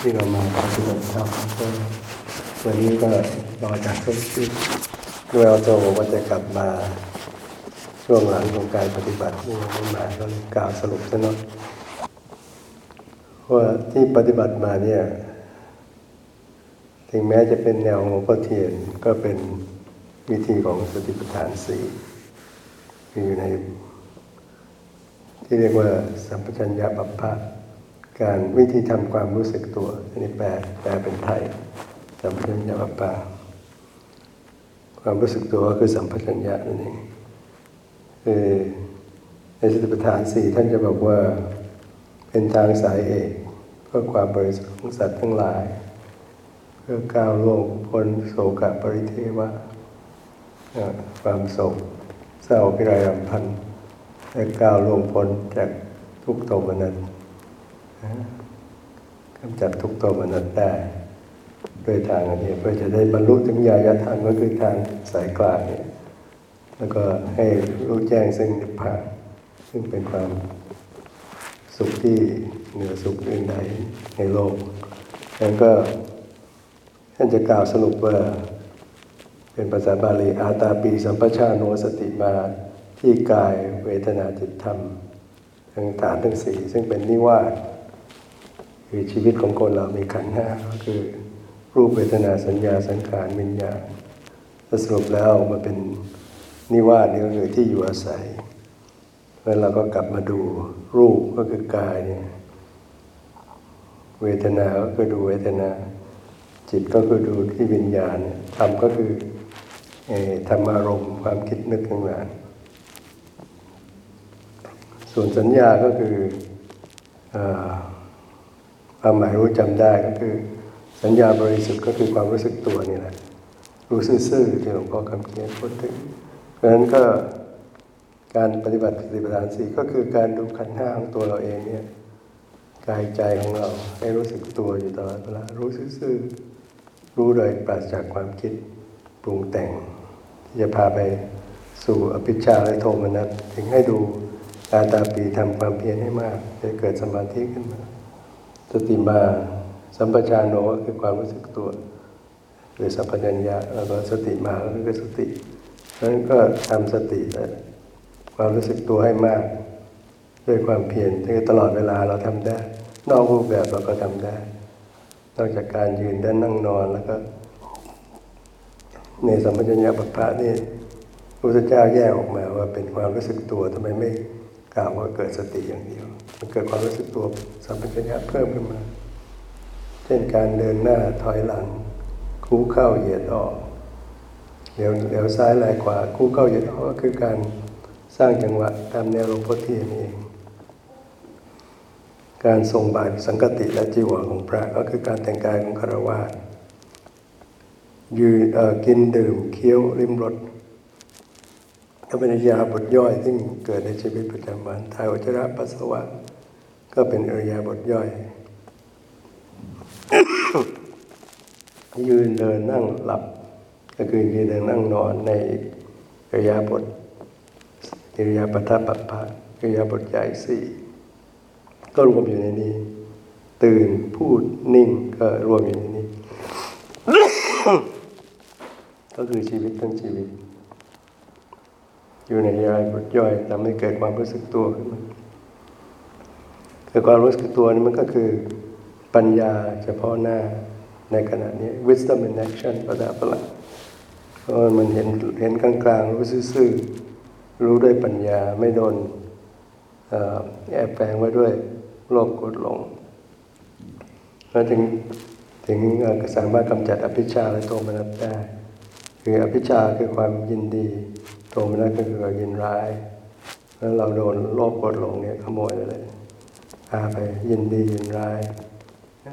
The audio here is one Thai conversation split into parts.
ที่เรามาปฏิบัติธรรมก็วันนี้ก็รอจากทุกที่ด้วยเอาตัวบอกว่าจะกลับมาช่วงหลังของการปฏิบัตินี่ไม่มาก็เลยกล่าวสรุปซะหน่อยว่าที่ปฏิบัติมาเนี่ย ถึงแม้จะเป็นแนวของหลวงพ่อเทียนก็เป็นวิธีของสติปัฏฐานสี่อยู่ใน ที่เรียกว่าสัมปชัญญะปัปพะ การวิธีทำความรู้สึกตัวอันนี้แปลแปลเป็นไทยสัมปชัญญะปัปพะความรู้สึกตัวก็คือสัมปชัญญะนั่นเองคือในสติปัฏฐานสี่ท่านจะบอกว่าเป็นทางสายเอกเพื่อความบริสุทธิ์ของสัตว์ทั้งหลาย เพื่อก้าวล่วงพ้นโศกปริเทวะความโศกเศร้าพิไรรำพันและก้าวล่วงพ้นจากทุกโทมนัสน กำจัดทุกโทมนัสได้ด้วยทางอันนี้เพื่อจะได้บรรลุถึงญาณธรรมก็คือทางสายกลางเนี่ยแล้วก็ให้รู้แจ้งซึ่งนิพพานซึ่งเป็นความสุขที่เหนือสุขอื่นใดในโลกแล้วก็ท่านจะกล่าวสรุปว่า เป็นภาษาบาลีอาตาปีสัมปชาโนสติมาที่กายเวทนาจิตธรรมทั้งฐานทั้งสี่ซึ่งเป็นนิวาส คือชีวิตของคนเรามีขันธ์ห้าก็คือ รูปเวทนาสัญญาสังขารวิญญาณถ้าสรุปแล้วมันเป็นนิวาสนี่ก็คือที่อยู่อาศัยแล้วเราก็กลับมาดูรูปก็คือกายเนี่ยเวทนาก็คือดูเวทนา จิตก็คือดูที่วิญญาณธรรมก็คืออธรรมารมณ์ความคิดนึกทั้งหลายส่วนสัญญาก็คืออ ความหมายรู้จำได้ก็คือ สัญญาบริสุทธิ์ก็คือความรู้สึกตัวนี่แหละ รู้ซื่อๆที่หลวงพ่อคำเขียนพูดถึงเพราะฉะนั้นก็การปฏิบัติสติปัฏฐานสี่ก็คือการดูขันห้าของตัวเราเองเนี่ยกายใจของเราให้รู้สึกตัวอยู่ตลอดเวลารู้ซื่อๆรู้โดยปราศจากความคิดปรุงแต่งที่จะพาไปสู่อภิชาและโทมนัสถึงให้ดูอาตาปีทำความเพียรให้มากจะเกิดสมาธิขึ้นมา สติมา สัมปชานโนก็คือความรู้สึกตัวหรือสัพพัญญะแล้วก็สติมาก็คือสตินั้นก็ทำสติและความรู้สึกตัวให้มาก ด้วยความเพียรที่ตลอดเวลาเราทำได้ นอกรูปแบบเราก็ทำได้ นอกจากการยืนด้านนั่งนอนแล้วก็ ในสัมปชัญญะปัปพะนี่พระพุทธเจ้าแยกออกมาว่าเป็นความรู้สึกตัวทำไมไม่ กล่าวว่าเกิดสติอย่างเดียว มันเกิดความรู้สึกตัวสัมปชัญญะเพิ่มขึ้นมา เช่นการเดินหน้าถอยหลัง คู่เข้าเหยียดออกเดี๋ยวเดี๋ยวซ้ายไหลขวาคู่เข้าเหยียดออกก็คือการสร้างจังหวะตามแนวหลวงพ่อเทียนเอง การทรงบาตรสังกติและจีวรของพระก็คือการแต่งกายของคารวะยืนกินดื่มเคี้ยวริมรส เป็นอริยาบทย่อย ซึ่งเกิดในชีวิตประจำวันถ่ายอุจจาระปัสสาวะ ก็เป็นอริยาบทย่อย ยืนเดินนั่งหลับ ก็คือยืนเดินนั่งนอนในอริยาบทอริยาปทปัปปะอริยาบทใหญ่สี่ก็รวมอยู่ในนี้ ตื่นพูดนิ่งก็รวมอยู่ในนี้ ก็คือชีวิตทั้งชีวิต อยู่ในยายบทย่อยทำให้เกิดความรู้สึกตัวขึ้นมาเกิดความรู้สึกตัวนี่มันก็คือปัญญาเฉพาะหน้าในขณะนี้ wisdom in action ภาษาฝรั่งเพราะมันเห็นเห็นกลางๆ รู้ซื่อๆ รู้ด้วยปัญญาไม่โดนอแอบแฝงไว้ด้วยโลภโกรธหลงแล้วถึงถึงเอ่อสามารถกำจัดอภิชาและโทมนัสได้ คืออภิชาคือความยินดี ทมนัสก็คือยินร้ายแล้วเราโดนโลภโกรธหลงเนี่ยขโมยไปเลยพาไปยินดียินร้าย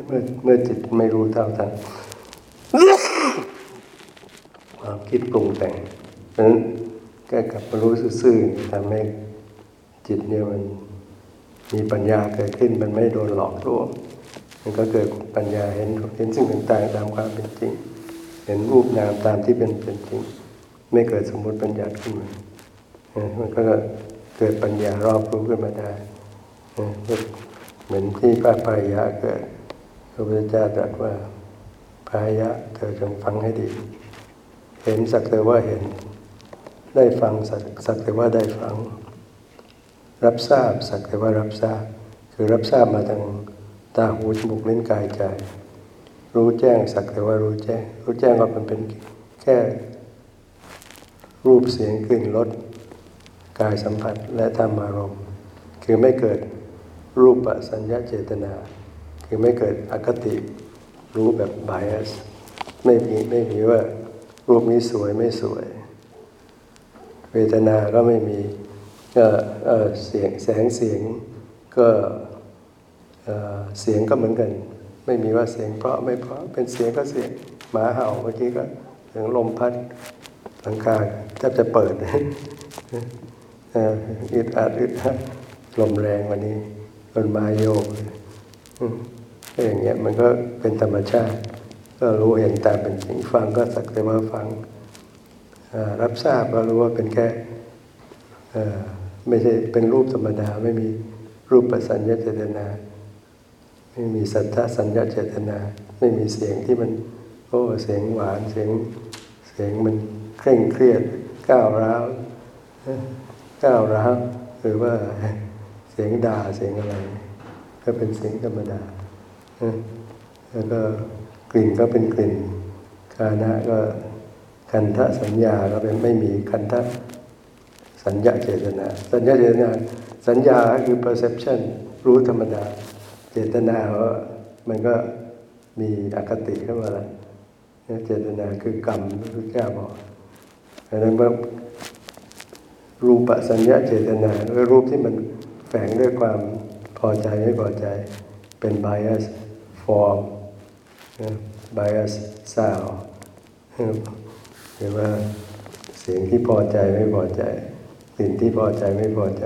เมื่อเมื่อจิตไม่รู้เท่าทันความคิดปรุงแต่งเพราะนั้นแก้กลับมารู้ซื่อๆทำให้จิตเนี่ยมันมีปัญญาเกิดขึ้นมันไม่โดนหลอกลวงมันก็เกิดปัญญาเห็นเห็นสิ่งต่างๆตามความเป็นจริง เห็นรูปนามตามที่เป็นเป็นจริง ไม่เกิดสมมติปัญญาขึ้นมาเออมันก็เกิดปัญญารอบรู้ขึ้นมาได้เหมือนที่พระปริยาเกิดพระพุทธเจ้าตรัสว่าพายะเธอจงฟังให้ดี เห็นสักแต่ว่าเห็น ได้ฟังสักแต่ว่าได้ฟัง รับทราบสักแต่ว่ารับทราบ คือรับทราบมาทางตาหูจมูกเลิ้นกายใจ รู้แจ้งสักแต่ว่ารู้แจ้ง รู้แจ้งก็มันเป็นแค่ รูปเสียงกลิ่นรสกายสัมผัสและธรรมารมณ์ คือไม่เกิดรูปสัญญาเจตนา คือไม่เกิดอคติรู้แบบ bias ไม่มีไม่มีว่ารูปนี้สวยไม่สวย เวทนาก็ไม่มีก็เสียงแสงเสียงก็เสียงก็เหมือนกัน ไม่มีว่าเสียงเพราะไม่เพราะเป็นเสียงก็เสียงหมาเห่าเมื่อกี้ก็เสียงลมพัด หลังคาแทบจะเปิดอึดอัดอึดอัดลมแรงวันนี้ต้นไม้โยกก็อย่างเงี้ยมันก็เป็นธรรมชาติ ก็รู้เห็นตามเป็นจริงฟังก็สักแต่ว่าฟังรับทราบก็รู้ว่าเป็นแค่ไม่ใช่เป็นรูปธรรมดาไม่มีรูปประสัญญาเจตนา ไม่มีสัทธสัญญาเจตนา ไม่มีเสียงที่มัน โอ้เสียงหวานเสียงเสียงมัน เคร่งเครียดก้าวร้าวก้าวร้าวหรือว่าเสียงด่าเสียงอะไร ก็เป็นเสียงธรรมดาแล้วก็กลิ่นก็เป็นกลิ่นกานะก็คันทะสัญญาก็เป็นไม่มีคันทะสัญญาเจตนา สัญญาเจตนา สัญญาคือ perception รู้ธรรมดา เจตนาว่ามันก็มีอคติเข้ามาแล้วเจตนาคือกรรมที่แก้บอก ดังนั้นว่ารูปสัญญาเจตนาคือรูปที่มันแฝงด้วยความพอใจไม่พอใจ เป็น bias form bias sound หรือว่าเสียงที่พอใจไม่พอใจ สิ่งที่พอใจไม่พอใจ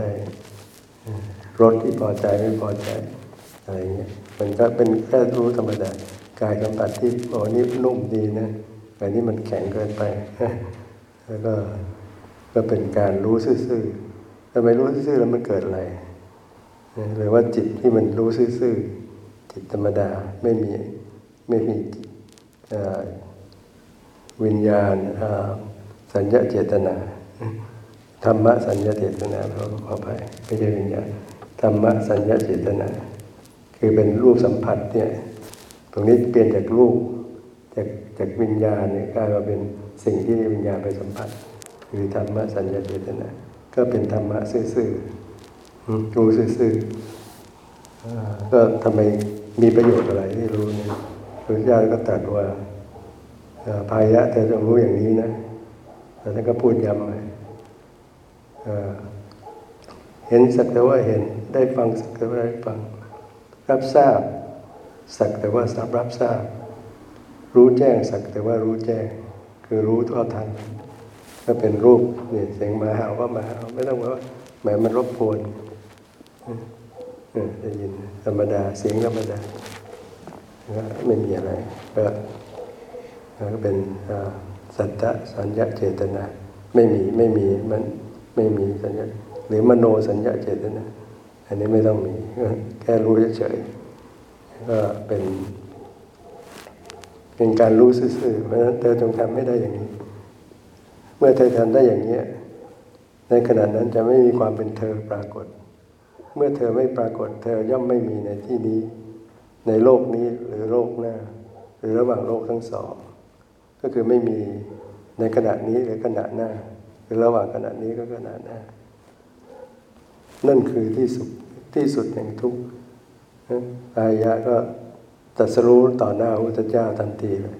รสที่พอใจไม่พอใจอะไรเงี้ยมันก็เป็นแค่รู้ธรรมดากายสัมผัสที่โอ้นี่นุ่มดีนะแต่นี่มันแข็งเกินไป แล้วก็ก็เป็นการรู้ซื่อๆทำไมรู้ซื่อๆแล้วมันเกิดอะไรหรือว่าจิตที่มันรู้ซื่อๆจิตธรรมดาไม่มีไม่มีวิญญาณสัญญาเจตนาธรรมะสัญญาเจตนาเราขอไปไม่ใช่วิญญาณธรรมะสัญญาเจตนา คือเป็นรูปสัมผัสเนี่ย ตรงนี้เปลี่ยนจากรูปจากจากวิญญาณเนี่ยกลายมาเป็น สิ่งที่วิญญาณไปสัมผัสคือธรรมะสัญญาเจตนาก็เป็นธรรมะซื่อๆรู้ซื่อๆก็ทำไมมีประโยชน์อะไรที่รู้เนี่ยพระเจ้าก็ตรัสว่าพายะเธอจงรู้อย่างนี้นะแล้วท่านก็พูดย้ำเลยเห็นสักแต่ว่าเห็นได้ฟังสักแต่ว่าได้ฟัง รับทราบ สักแต่ว่าสับรับทราบ รู้แจ้งสักแต่ว่ารู้แจ้ง คือรู้ทั่วทันก็เป็นรูปเนี่ยเสียงมาหาว่ามาหาไม่ต้องว่าแหมมันรบกวนได้ยินธรรมดาเสียงธรรมดาไม่มีอะไรก็ก็เป็นสัตตะสัญญาเจตนา ไม่มีไม่มีมันไม่มีสัญญาหรือมโนสัญญาเจตนา อันนี้ไม่ต้องมีแค่รู้เฉยๆก็เป็น เป็นการรู้ซื่อเพราะฉะนั้นเธอจงทำไม่ได้อย่างนี้ เมื่อเธอทำได้อย่างนี้ในขณะนั้นจะไม่มีความเป็นเธอปรากฏ เมื่อเธอไม่ปรากฏ เธอย่อมไม่มีในที่นี้ ในโลกนี้หรือโลกหน้า หรือระหว่างโลกทั้งสอง ก็คือไม่มีในขณะนี้หรือขณะหน้า หรือระหว่างขณะนี้ก็ขณะหน้า นั่นคือที่สุดที่สุดแห่งทุกข์อายะก็ ตัสรู้ต่อหน้าพระพุทธเจ้าทันทีเลย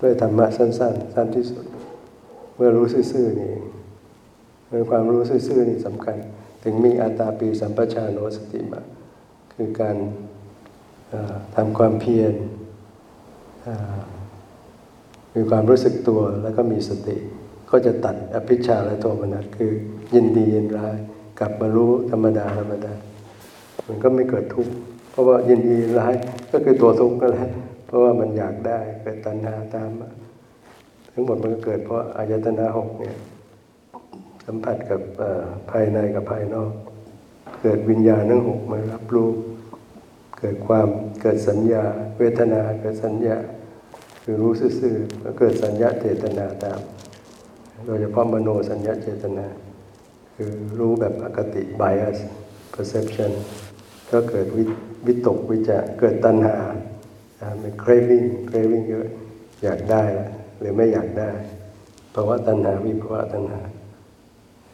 ด้วยธรรมะสั้น ๆ สั้นที่สุด เมื่อรู้ซื่อๆนี่เมื่อความรู้ซื่อๆนี่สำคัญ ถึงมีอัตตาปีสัมปชาโนสติมาคือการทำความเพียรมีความรู้สึกตัวแล้วก็มีสติ ก็จะตัดอภิชาและโทมนัสคือยินดียินร้าย กลับมารู้ธรรมดาธรรมดา มันก็ไม่เกิดทุกข์ ราะว่ายินดีร้ายก็คือตัวทุกข์นั่นแหละเพราะว่ามันอยากได้เกิดตัณหาตาม ทั้งหมดมันก็เกิดเพราะอายตนะหกเนี่ยสัมผัสกับภายในกับภายนอก เกิดวิญญาณทั้งหกมารับรู้เกิดความเกิดสัญญา เวทนาเกิดสัญญาคือรู้ซื่อๆแล้วเกิดสัญญาเจตนาตาม โดยเฉพาะมโนสัญญาเจตนา คือรู้แบบอคติ bias perception ก็เกิดวิ วิตกวิจารเกิดตัณหาอ่าเป็น craving craving เยอะอยากได้หรือไม่อยากได้ภาวะตัณหาวิภาวะตัณหา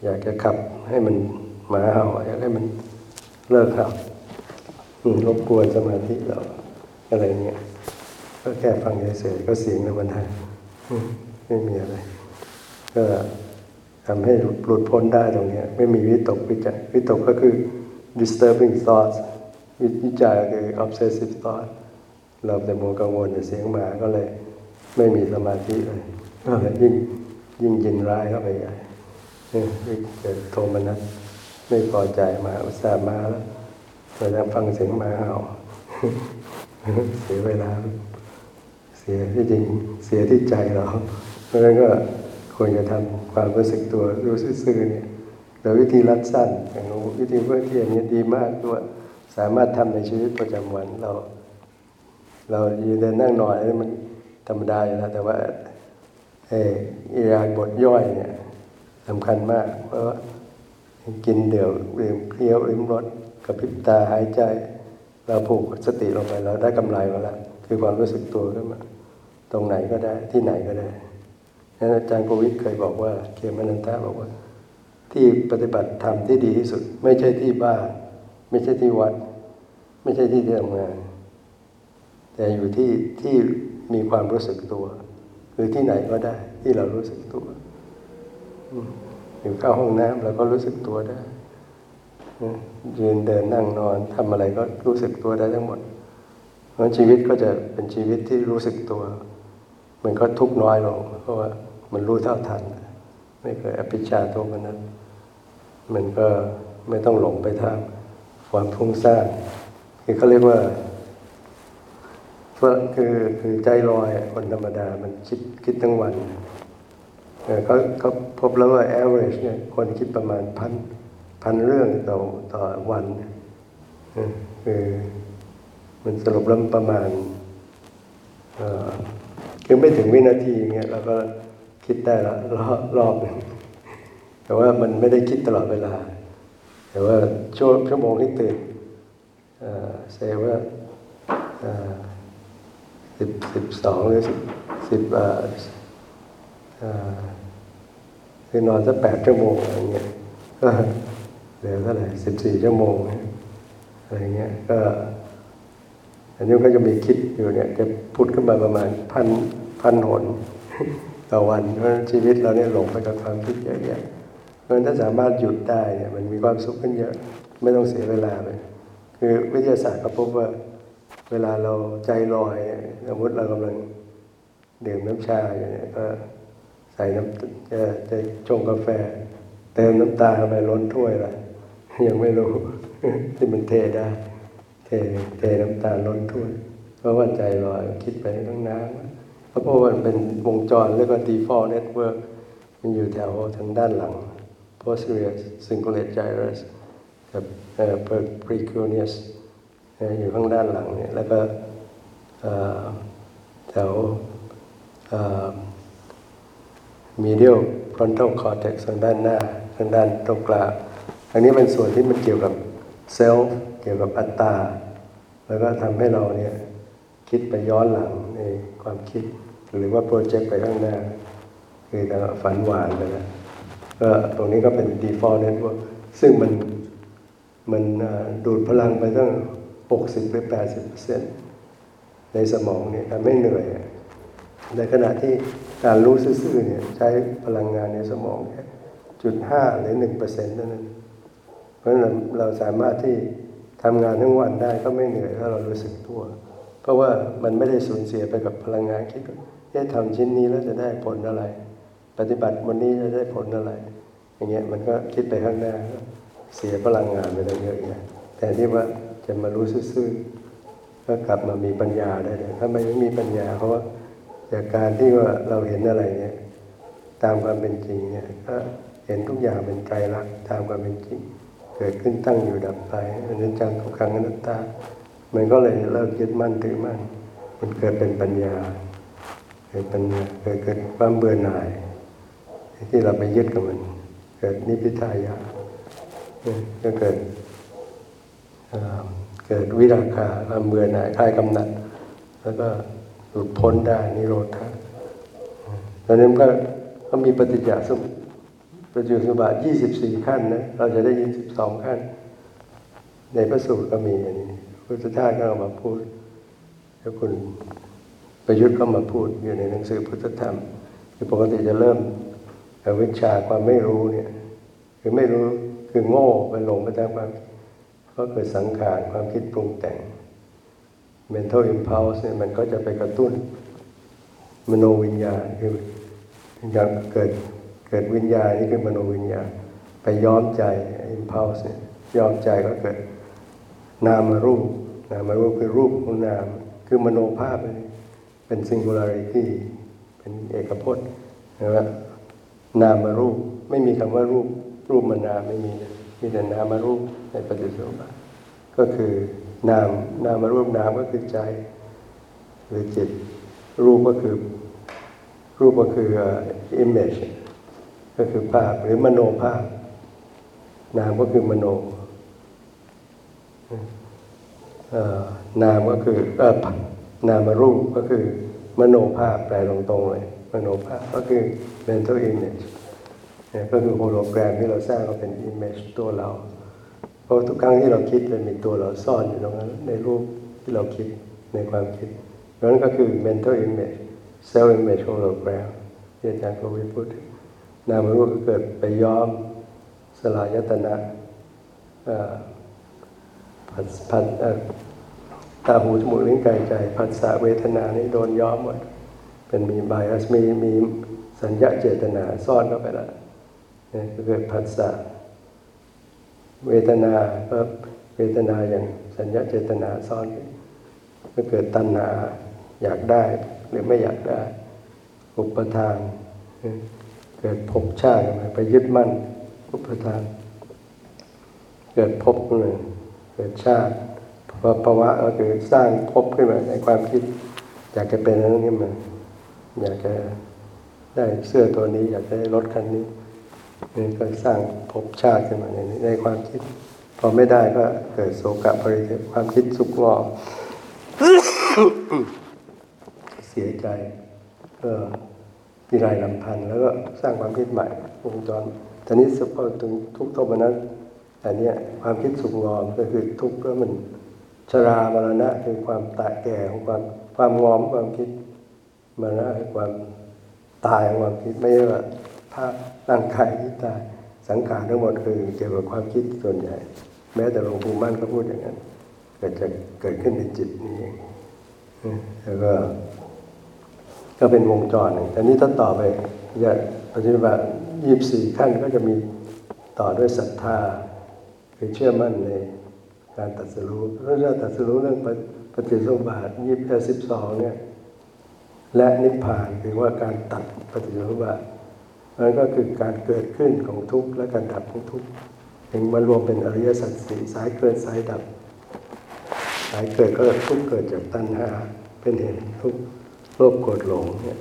อยากจะขับให้มันหมาเห่าอยากให้มันเลิกเห่ารบกวนสมาธิเราอะไรเงี้ยก็แค่ฟังเฉยๆก็เสียงธรรมดาอืมไม่มีอะไร ก็ทำให้หลุดพ้นได้ตรงนี้ไม่มีวิตกวิจารวิตกก็คือ disturbing thoughts วิวิจารคือ obsessive thought เราแต่มัวกังวลแต่เสียงหมาก็เลย ไม่มีสมาธิเลยก็เลยยิ่งยิ่งยินร้ายเข้าไปใหญ่เนี่ยเกิดโทมนัสไม่พอใจมาอุตส่าห์มาแล้วเราจะฟังเสียงหมาเห่าเสียเวลา เสียที่จริงเสียที่ใจเรา เพราะฉะนั้นก็ควรจะทำความรู้สึกตัวรู้ซื่อๆเนี่ยโดยวิธีรัดสั้นอย่างรู้วิธีเพื่อเทียนเนี่ยดีมากด้วย สามารถทำในชีวิตประจำวันเรา เรายืนเดินนั่งนอนนี่มันธรรมดาอยู่แล้วแต่ว่าเอออิริยาบถย่อยเนี่ยสำคัญมาก เพราะว่ากินเดี่ยวดื่มเคี้ยวริมรสกระพริบตาหายใจ เราผูกสติลงไปเราได้กำไรมาแล้วคือความรู้สึกตัวขึ้นมาตรงไหนก็ได้ที่ไหนก็ได้นั้นอาจารย์โควิดเคยบอกว่าเคมานันทะบอกว่า ที่ปฏิบัติธรรมที่ดีที่สุด ไม่ใช่ที่บ้าน ไม่ใช่ที่วัด ไม่ใช่ที่ทำงาน แต่อยู่ที่ที่มีความรู้สึกตัวหรือที่ไหนก็ได้ ที่เรารู้สึกตัวอยู่เข้าห้องน้ำเราก็รู้สึกตัวได้ยืนเดินนั่งนอนทำอะไรก็รู้สึกตัวได้ทั้งหมด เพราะชีวิตก็จะเป็นชีวิตที่รู้สึกตัว มันก็ทุกน้อยลงเพราะว่ามันรู้เท่าทัน ไม่เคยอภิชาโทมนั้นมันก็ไม่ต้องหลงไปทางความฟุ้งซ่าน คือเขาเรียกว่าคือคือใจลอยคนธรรมดามันคิดคิดทั้งวันเออเขาเขาพบแล้วว่า average เนี่ยคนคิดประมาณพันพันเรื่องต่อต่อวันเออคือมันสรุปแล้วประมาณเออคือไม่ถึงวินาทีเงี้ยเราก็คิดได้ละรอบรอบหนึ่งแต่ว่ามันไม่ได้คิดตลอดเวลา แต่ว่าช่วงชั่วโมงที่ตื่น เอ่อเซว่าสิบสิบสองหรือสิบสิบเอ่อเอ่อคือนอนสักแปดชั่วโมงอะไรเงี้ยก็เหลือเท่าไหร่สิบสี่ชั่วโมงอะไรเงี้ยก็อันนี้ก็จะมีคิดอยู่เนี่ยจะพุดขึ้นมาประมาณพันพันหนต่อวันเพราะชีวิตเราเนี่ยหลงไปกับความคิดเยอะแยะเพราะฉะนั้นถ้าสามารถหยุดได้เนี่ยมันมีความสุขขึ้นเยอะ ไม่ต้องเสียเวลาเลย คือวิทยาศาสตร์ก็พบว่า เวลาเราใจลอยสมมติเรากำลังดื่มน้ำชาอยู่เนี่ยก็ใส่น้ำจะจะชงกาแฟ เติมน้ำตาลไปล้นถ้วยละยังไม่รู้ที่มันเทได้ เทเทน้ำตาลล้นถ้วย เพราะว่าใจลอยคิดไปตั้งนานเพราะว่ามันเป็นวงจรเรียกว่า default network มันอยู่แถวทางด้านหลัง posterior cingulate gyrus กับเอ่อ precuneus อยู่ข้างด้านหลังเนี่ยแล้วก็แถวเอ่อ medial frontal cortex ทางด้านหน้าทางด้านตรงกลางอันนี้เป็นส่วนที่มันเกี่ยวกับเซลล์เกี่ยวกับอัตตา แล้วก็ทำให้เราเนี่ยคิดไปย้อนหลังในความคิด หรือว่าโปรเจกต์ไปข้างหน้า คือฝันหวานไปแล้วก็ตรงนี้ก็เป็น default network ซึ่งมัน มันดูดพลังไปตั้ง 60หรือ80ในสมองเนี่ยทำให้เหนื่อย ในขณะที่การรู้ซื่อๆเนี่ยใช้พลังงานในสมองแค่จุดห้าหรือหนึ่งเปอร์เซ็นต์เท่านั้น เพราะฉะนั้นเราสามารถที่ทำงานทั้งวันได้ก็ไม่เหนื่อยถ้าเรารู้สึกตัว เพราะว่ามันไม่ได้สูญเสียไปกับพลังงานคิดว่าเอ๊ะทำชิ้นนี้แล้วจะได้ผลอะไร ปฏิบัติวันนี้จะได้ผลอะไร อย่างเงี้ยมันก็คิดไปข้างหน้า เสียพลังงานไปตั้เยอะแยะแต่ที่ว่าจะมารู้ซื่อๆก็กลับมามีปัญญาได้เลยถ้าไม่มีปัญญาเพราะว่าจากการที่ว่าเราเห็นอะไรเนี่ยตามความเป็นจริงเนี่ยก็เห็นทุกอย่างเป็นไตรลักษณ์ตามความเป็นจริง เกิดขึ้นตั้งอยู่ดับไปอนิจจังทุกขังอนัตตา มันก็เลยเลิกยึดมั่นถือมั่นมันเกิดเป็นปัญญาเกิดปัญญาเกิดเกิดความเบื่อหน่าย ที่เราไปยึดกับมัน เกิดนิพพิทายา ก็เกิดเกิดวิราคาความเบื่อหน่ายคลายกำหนัด แล้วก็หลุดพ้นได้นิโรธาตอนนี้มันก็ก็มีปฏิจจสมปปฏิจจสมุปบาท24 ขั้นนะเราจะได้ยิน 12 ขั้น ในพระสูตรก็มีอันนี้พุทธทาสก็เอามาพูดแล้วคุณประยุทธ์ก็มาพูดอยู่ในหนังสือพุทธธรรมคือปกติจะเริ่มอวิชชาความไม่รู้เนี่ยคือไม่รู้ คือโง่ไปหลงไปตามความก็เกิดสังขารความคิดปรุงแต่ง mental impulse เนี่ยมันก็จะไปกระตุ้นมโนวิญญาณคืออย่างเกิดเกิดวิญญาณนี่คือมโนวิญญาณ ไปย้อมใจ impulse เนี่ยย้อมใจก็เกิดนามรูปนามรูปคือรูปของนาม คือมโนภาพเลยเป็น singularity เป็นเอกพจน์นะว่านามรูปไม่มีคำว่ารูป รูปมานามไม่มีนะมีแต่นามารูปในปฏิสนธิก็คือนามนามารูปนามก็คือใจ หรือจิต รูปก็คือ รูปก็คือ image ก็คือภาพหรือมโนภาพ นามก็คือมโนนามก็คือเออนามรูปก็คือ มโนภาพแปลตรงๆเลย มโนภาพก็คือ mental image เนี่ยก็คือโฮโลแกรมที่เราสร้างก็เป็น image ตัวเรา เพราะทุกครั้งที่เราคิดมันมีตัวเราซ่อนอยู่ตรงนั้น ในรูปที่เราคิดในความคิดนั้นก็คือ mental image self image hologram ที่อาจารย์โควิพูดนามรูปก็เกิดไปย้อมสลายตนะเอ่อผัสผัสตาหูจมูกลิ้นกายใจผัสสะเวทนานี่โดนย้อมหมดเป็นมีบ i อ s มีมีสัญญาเจตนาซ่อนเข้าไปแล้ว ก็เกิดผัสสะเวทนาก็เวทนาอย่างสัญญาเจตนาซ่อนก็เกิดตัณหาอยากได้หรือไม่อยากได้ อุปทาน เกิดภพชาติขึ้นมาไปยึดมั่น อุปทาน เกิดภพขึ้นมาเกิดชาติภาวะก็คือสร้างภพขึ้นมาในความคิด อยากจะเป็นอะไรนี้มาอยากจะได้เสื้อตัวนี้ อยากจะได้รถคันนี้ นี่ก็สร้างภพชาติขึ้นมาในนี้ในความคิด พอไม่ได้ก็เกิดโศกะปริเทวความคิดสุกงอเสียใจก็พิไรลำพันธ์แล้วก็สร้างความคิดใหม่วงจรตอนนี้สพอถึงทุกโทมนั้นอันเนี้ยความคิดสุกงอมก็คือทุกข์แล้วมันชรามรณะคือความตายแก่ของความความงอมความคิดมรณะคือความตายของความคิดไม่ใช่ว่า ภาพร่างกายที่ตายสังขารทั้งหมดคือเกี่ยวกับความคิดส่วนใหญ่ แม้แต่หลวงปู่มั่นก็พูดอย่างนั้นเกิดจะเกิดขึ้นในจิตนี่เองแล้วก็ ก็เป็นวงจรหนึ่งแต่นี้ถ้าต่อไปอย่าปฏิบัติยี่สี่ขั้นก็จะมีต่อด้วยศรัทธาคือเชื่อมั่นในการตรัสรู้เรื่องตรัสรู้เรื่องปฏิปฏิสมบาทยี่สิบสองเนี่ย และนิพพานคือว่าการตัดปฏิสมบาท มันก็คือการเกิดขึ้นของทุกข์และการดับของทุกข์ถึงมารวมเป็นอริยสัจสี่สายเกิดสายดับ สายเกิดก็ทุกข์เกิดจากตัณหาเป็นเหตุทุกข์โลภโกรธหลงเนี่ย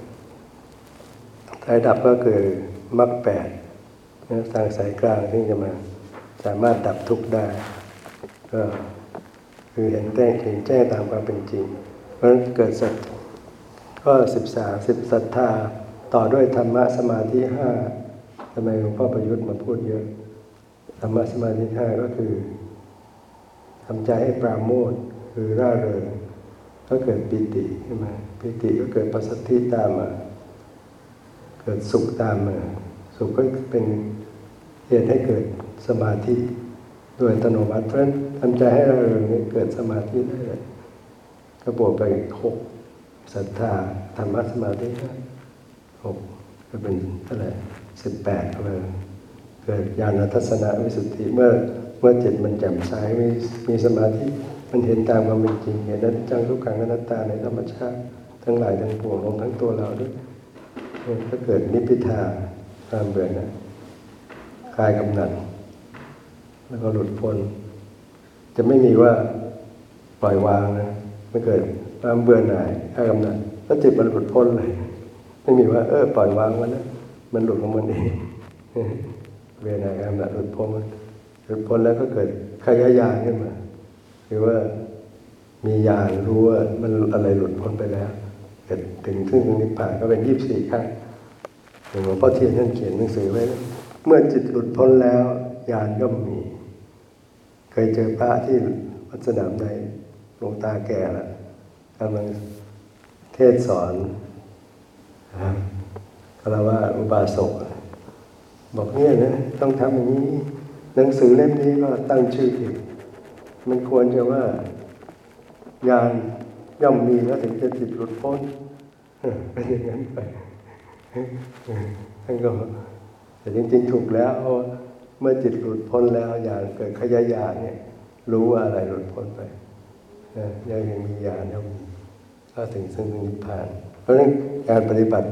สายดับก็คือมรรคแปดนะทางสายกลางที่จะมาสามารถดับทุกข์ได้ ก็คือเห็นแจ้งเห็นแจ้งตามความเป็นจริง เพราะฉะนั้นเกิดสัตก็สิบสามสิบศรัทธา ต่อด้วยธรรมะสมาธิห้าทำไมหลวงพ่อประยุทธ์มาพูดเยอะธรรมะสมาธิห้าก็คือทำใจให้ปราโมทคือร่าเริงก็เกิดปิติขึ้นมาปิติก็เกิดปัสสัทธิตามมา เกิดสุขตามมา สุขก็เป็นเหตุให้เกิดสมาธิโดยอัตโนมัติเพราะฉะนั้นทำใจให้ร่าเริงนี่เกิดสมาธิได้เลยก็บวกไปหกศรัทธาธรรมะสมาธิห้า หกก็เป็นเท่าไหร่สิบแปดก็เลยเกิดญาณทัศนวิสุทธิเมื่อเมื่อจิตมันแจ่มใสมีมีสมาธิมันเห็นตามความเป็นจริงเห็นนั้นจังทุกขังอนัตตาในธรรมชาติทั้งหลายทั้งปวงรวมทั้งตัวเราด้วยก็เกิดนิพพิทาความเบื่อหน่ายคลายกำหนัดแล้วก็หลุดพ้นจะไม่มีว่าปล่อยวางนะไม่เกิดความเบื่อหน่ายถ้ากำหนัดแล้วจิตมันหลุดพ้นเลย ไม่มีว่า เออปล่อยวางมันนะมันหลุดของมันเองเบื่อหน่ายกำหนัดหลุดพ้นหลุดพ้นแล้วก็เกิดขยายานขึ้นมาคือว่ามีญาณรู้ว่ามันอะไรหลุดพ้นไปแล้วเกิดถึงซึ่งนิพพานก็เป็นยี่สิบสี่ขั้นหลวงพ่อเทียนท่านเขียนหนังสือไว้ เมื่อจิตหลุดพ้นแล้วญาณย่อมมี เคยเจอพระที่วัดสนามในหลวงตาแก่ล้วกำลังเทศสอน ครับก็เราว่าอุบาสกบอกเนี่ยนะต้องทำอย่างนี้ หนังสือเล่มนี้ก็ตั้งชื่อผิดมันควรจะว่าญาณย่อมมีแล้วถึงจะจิตหลุดพ้นเป็นอย่างนั้นไปท่านก็แต่จริงๆถูกแล้วเพราะเมื่อจิตหลุดพ้นแล้วญาณเกิดขยายาเนี่ย รู้ว่าอะไรหลุดพ้นไปเออยังยังมีญาณย่อมมี ก็ถึงซึ่งนิพพาน เพราะฉะนั้นการปฏิบัติ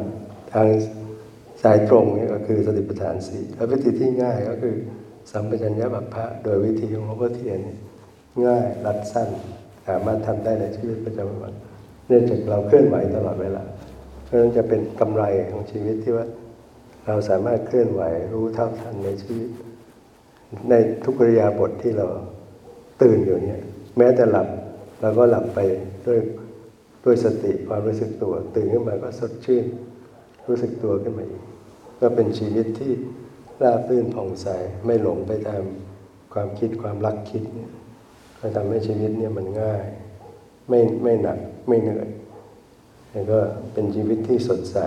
ทางสายตรงนี่ก็คือสติปัฏฐานสี่และวิธีที่ง่ายก็คือสัมปชัญญะบัพพะโดยวิธีของหลวงพ่อเทียนง่ายรัดสั้น สามารถทำได้ในชีวิตประจำวันเนื่องจากเราเคลื่อนไหวตลอดเวลา เพราะฉะนั้นจะเป็นกำไรของชีวิตที่ว่าเราสามารถเคลื่อนไหวรู้เท่าทันในชีวิต ในทุกกริยาบทที่เราตื่นอยู่เนี่ยแม้แต่หลับเราก็หลับไปด้วย ด้วยสติความรู้สึกตัว ตื่นขึ้นมาก็สดชื่น รู้สึกตัวขึ้นมาอีกก็เป็นชีวิตที่ราบรื่นผ่องใสไม่หลงไปตามความคิดความรักคิดเนี่ยก็ทำให้ชีวิตเนี่ยมันง่าย ไม่ไม่หนักไม่เหนื่อยแล้วก็เป็นชีวิตที่สดใส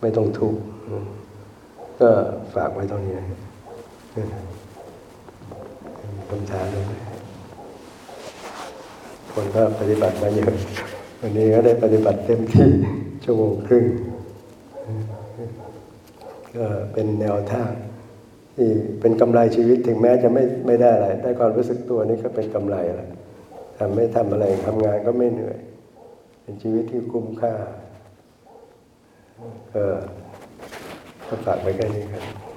ไม่ต้องทุกข์ก็ฝากไว้ตรงนี้นะคำถามเลยไหม คนก็ปฏิบัติมาเยอะวันนี้ก็ได้ปฏิบัติเต็มที่ชั่วโมงครึ่งก็เป็นแนวทางที่เป็นกำไรชีวิตถึงแม้จะไม่ไม่ได้อะไร ได้ความรู้สึกตัวนี่ก็เป็นกำไรแล้วทำไม่ทำอะไรทำงานก็ไม่เหนื่อย เป็นชีวิตที่คุ้มค่าก็ฝากไว้แค่นี้ครับ